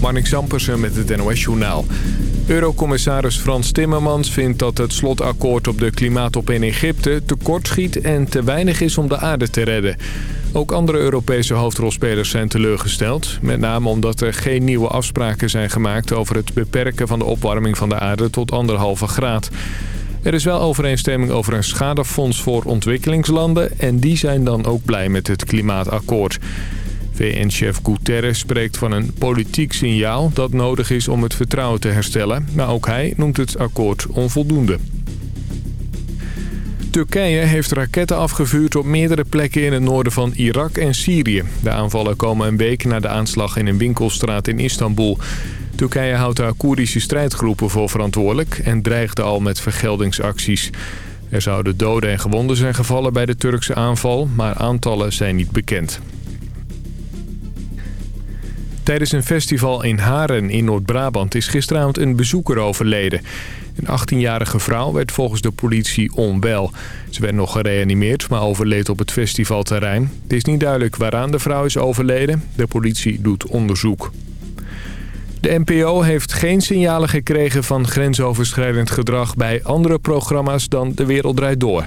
Marnik Zampersen met het NOS-journaal. Eurocommissaris Frans Timmermans vindt dat het slotakkoord op de klimaatop in Egypte tekortschiet en te weinig is om de aarde te redden. Ook andere Europese hoofdrolspelers zijn teleurgesteld. Met name omdat er geen nieuwe afspraken zijn gemaakt over het beperken van de opwarming van de aarde tot anderhalve graad. Er is wel overeenstemming over een schadefonds voor ontwikkelingslanden en die zijn dan ook blij met het klimaatakkoord. VN-chef Guterres spreekt van een politiek signaal dat nodig is om het vertrouwen te herstellen. Maar ook hij noemt het akkoord onvoldoende. Turkije heeft raketten afgevuurd op meerdere plekken in het noorden van Irak en Syrië. De aanvallen komen een week na de aanslag in een winkelstraat in Istanbul. Turkije houdt daar Koerdische strijdgroepen voor verantwoordelijk en dreigde al met vergeldingsacties. Er zouden doden en gewonden zijn gevallen bij de Turkse aanval, maar aantallen zijn niet bekend. Tijdens een festival in Haren in Noord-Brabant is gisteravond een bezoeker overleden. Een 18-jarige vrouw werd volgens de politie onwel. Ze werd nog gereanimeerd, maar overleed op het festivalterrein. Het is niet duidelijk waaraan de vrouw is overleden. De politie doet onderzoek. De NPO heeft geen signalen gekregen van grensoverschrijdend gedrag bij andere programma's dan De Wereld Draait Door.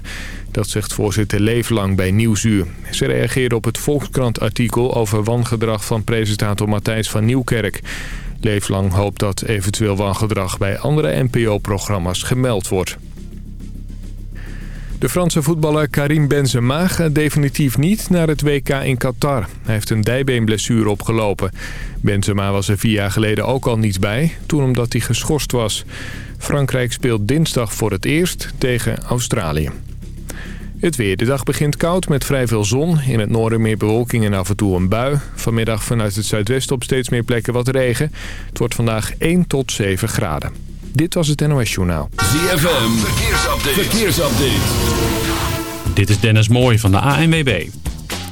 Dat zegt voorzitter Leeflang bij Nieuwsuur. Ze reageerde op het Volkskrant-artikel over wangedrag van presentator Matthijs van Nieuwkerk. Leeflang hoopt dat eventueel wangedrag bij andere NPO-programma's gemeld wordt. De Franse voetballer Karim Benzema gaat definitief niet naar het WK in Qatar. Hij heeft een dijbeenblessure opgelopen. Benzema was er vier jaar geleden ook al niet bij, toen omdat hij geschorst was. Frankrijk speelt dinsdag voor het eerst tegen Australië. Het weer. De dag begint koud met vrij veel zon. In het noorden meer bewolking en af en toe een bui. Vanmiddag vanuit het zuidwesten op steeds meer plekken wat regen. Het wordt vandaag 1 tot 7 graden. Dit was het NOS Journaal. ZFM. Verkeersupdate. Verkeersupdate. Dit is Dennis Mooij van de ANWB.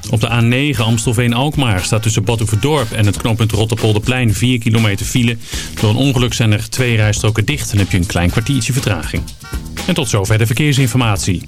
Op de A9 Amstelveen-Alkmaar staat tussen Badhoevedorp en het knooppunt Rotterpolderplein 4 kilometer file. Door een ongeluk zijn er twee rijstroken dicht en heb je een klein kwartiertje vertraging. En tot zover de verkeersinformatie.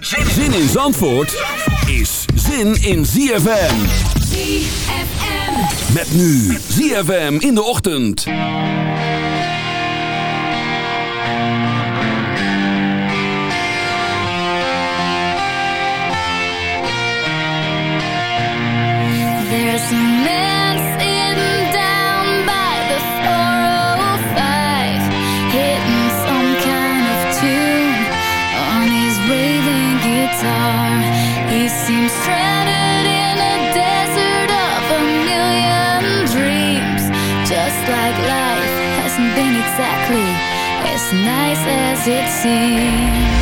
Zin in Zandvoort is zin in ZFM. ZFM. Met nu ZFM in de ochtend. There's a as it seems.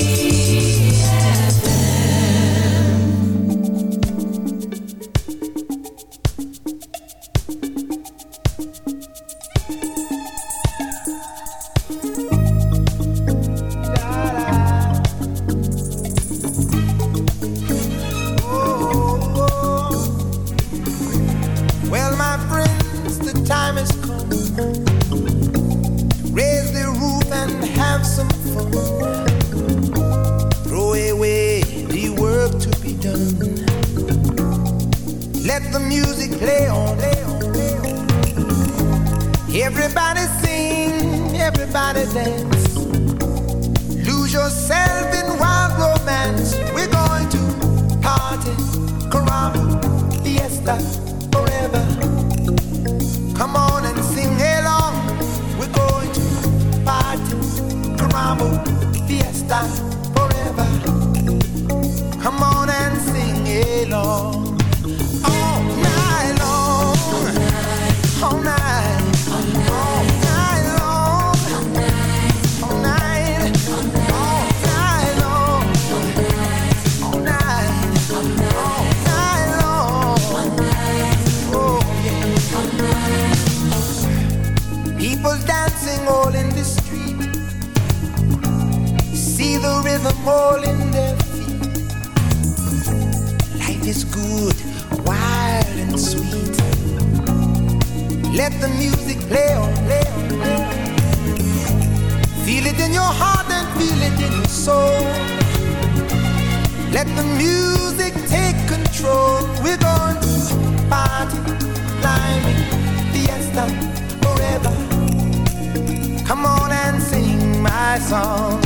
see. My song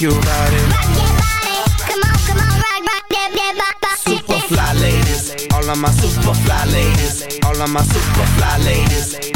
your body. Super fly ladies, all of my super fly ladies, all of my super fly ladies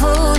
hold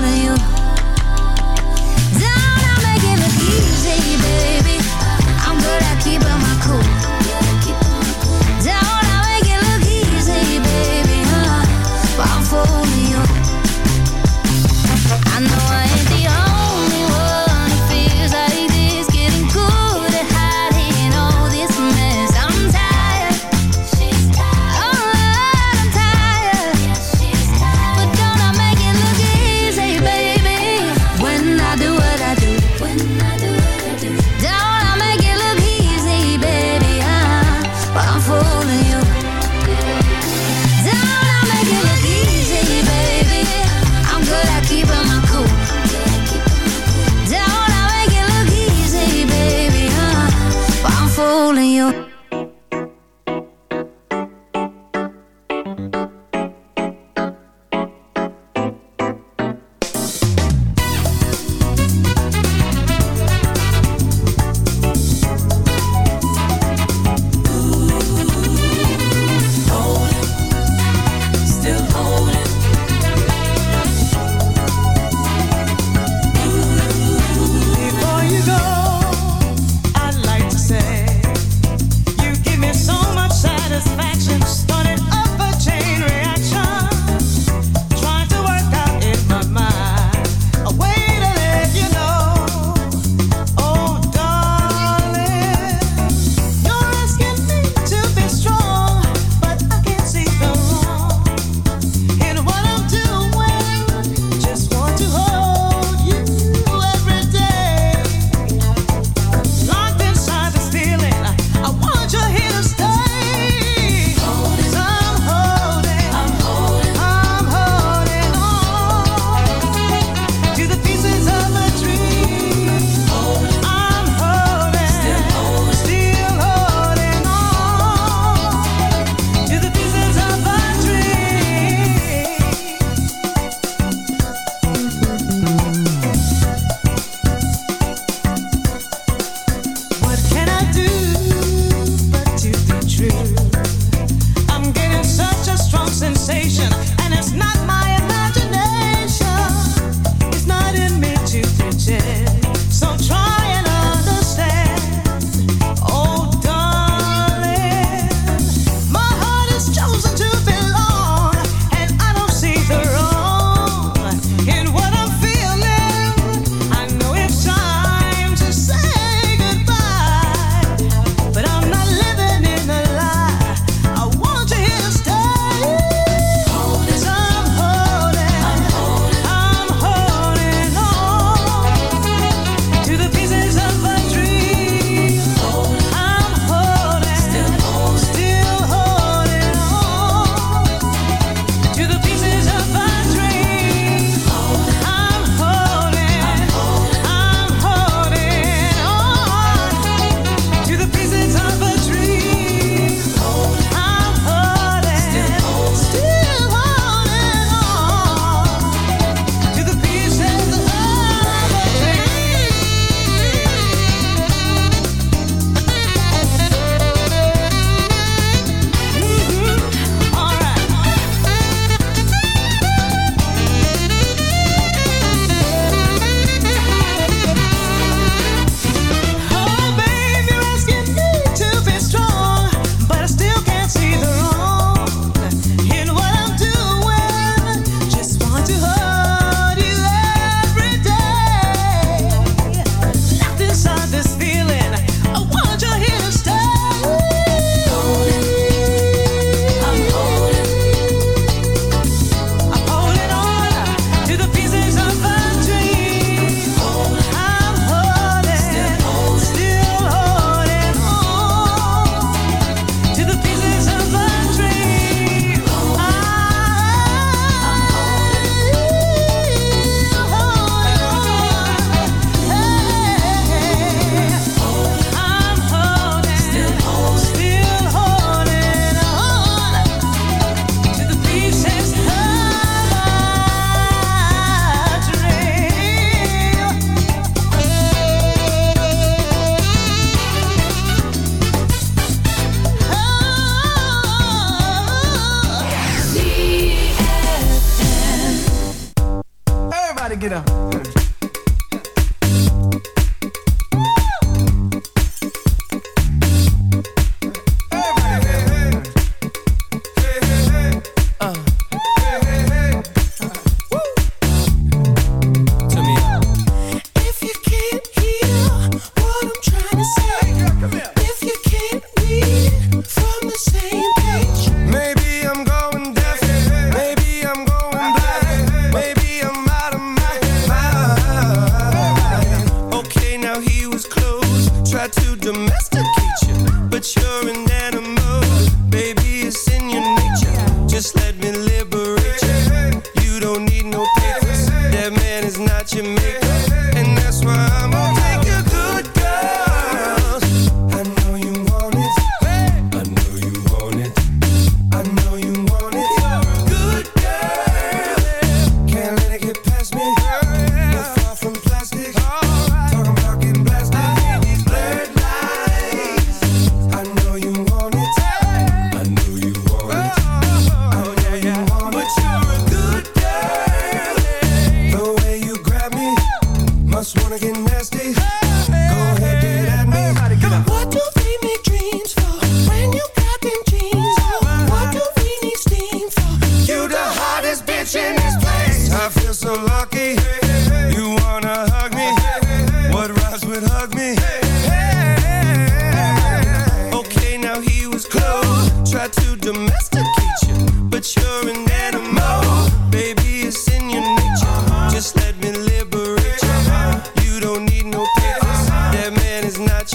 get up.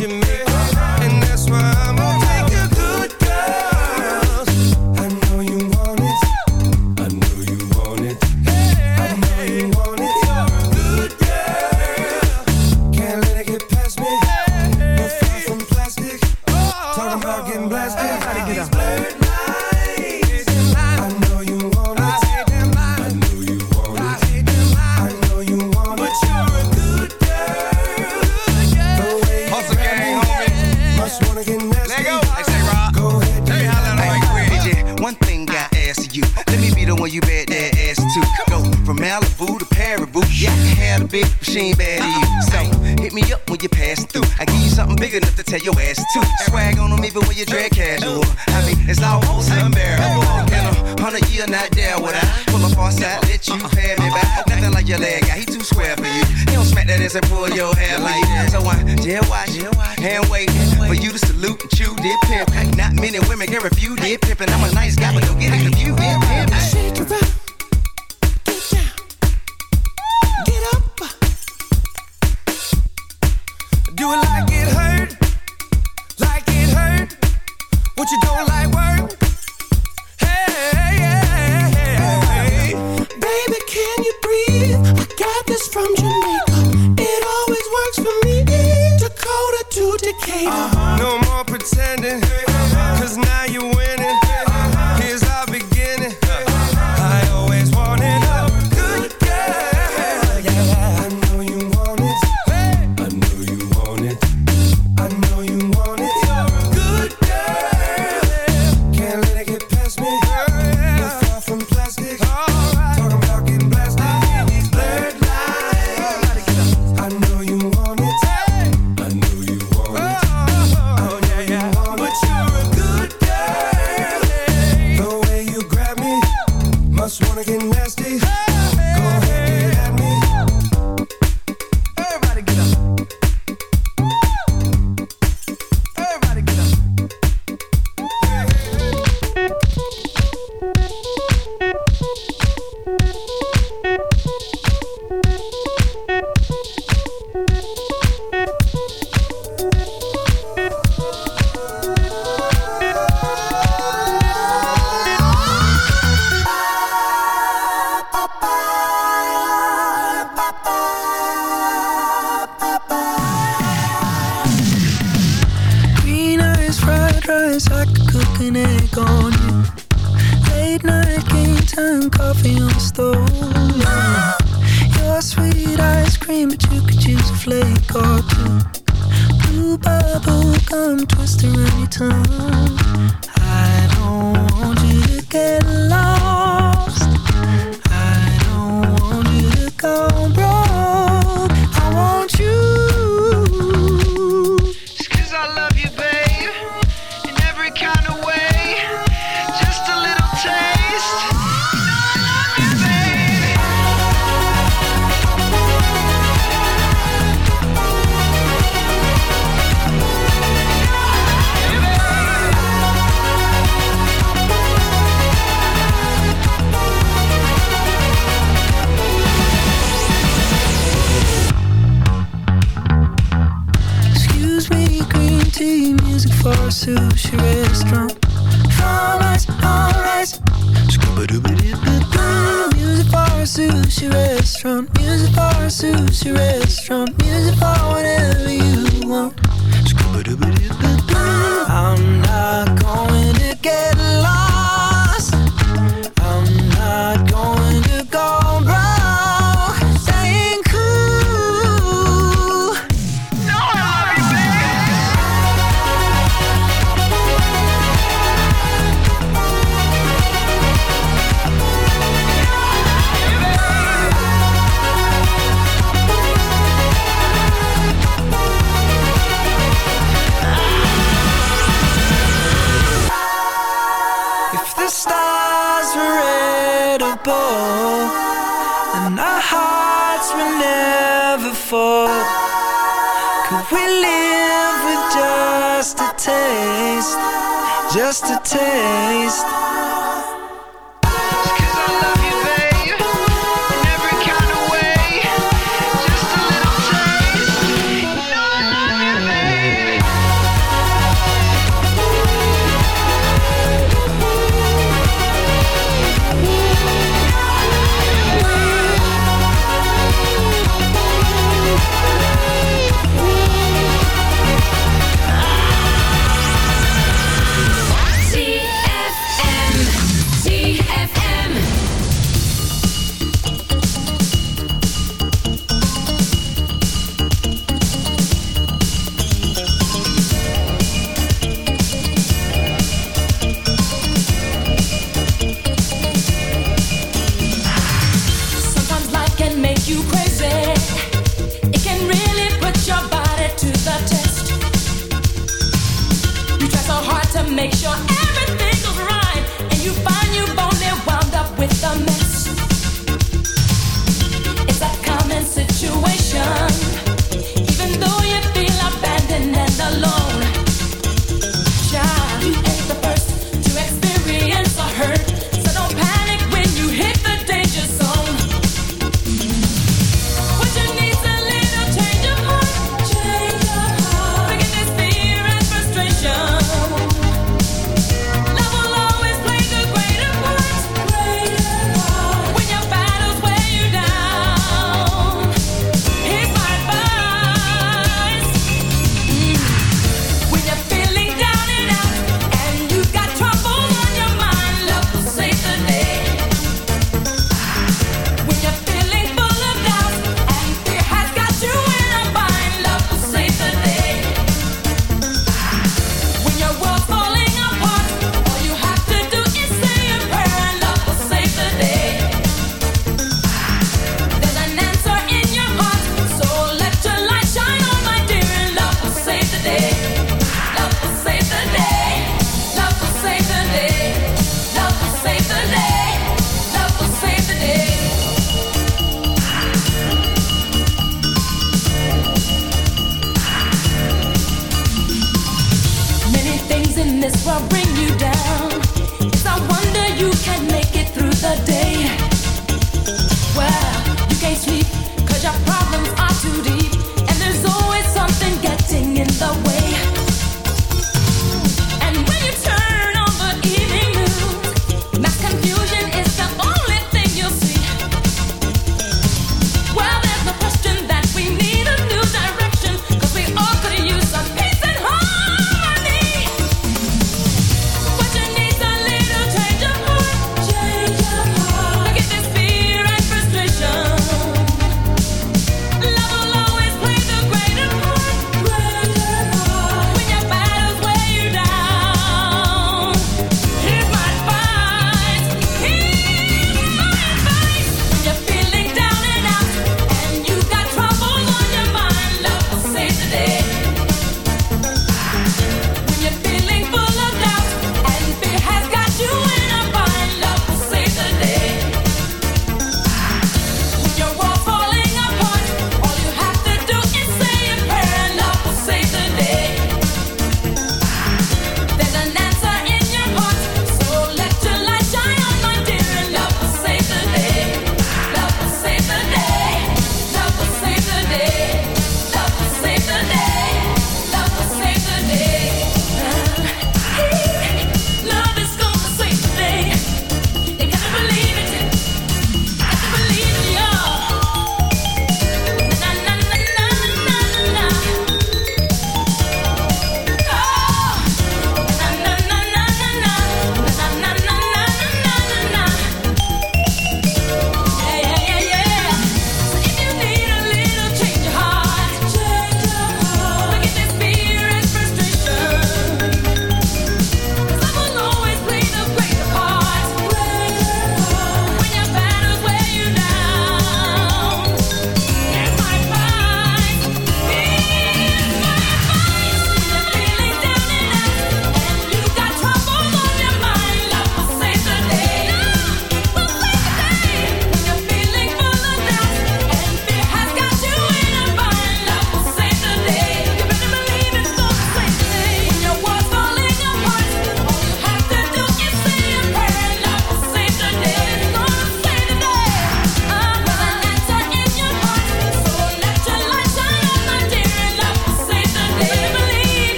Is not empty music for a sushi restaurant. Alright, alright. Scuba Music for a sushi restaurant. Music for a sushi restaurant. Music for whatever you want. I'm not going to get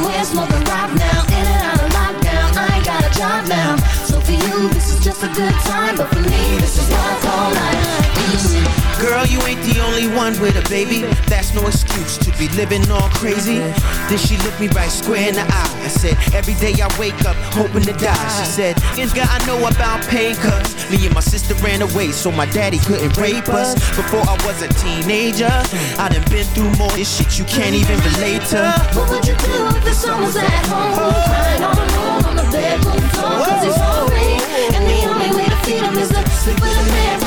Somewhere smoking rock now? In and out of lockdown I ain't got a job now. So for you this is just a good time But for me one with a baby. That's no excuse to be living all crazy. Then she looked me right square in the eye. I said, Every day I wake up hoping to die. She said, It's got I know about pain, cuz me and my sister ran away so my daddy couldn't rape us. Before I was a teenager, I done been through more this shit you can't even relate to. What would you do if the son was at home Crying alone on the bedroom floor Cause he's hungry And the only way to feed him is to sleep with a man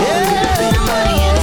bit of money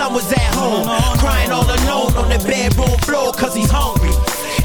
son was at home? Crying all alone on the bedroom floor cause he's hungry.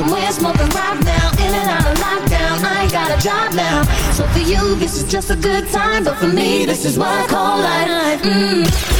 Somewhere smoking rock now In and out of lockdown. I ain't got a job now. So for you this is just a good time. But for me this is what I call life. Mm.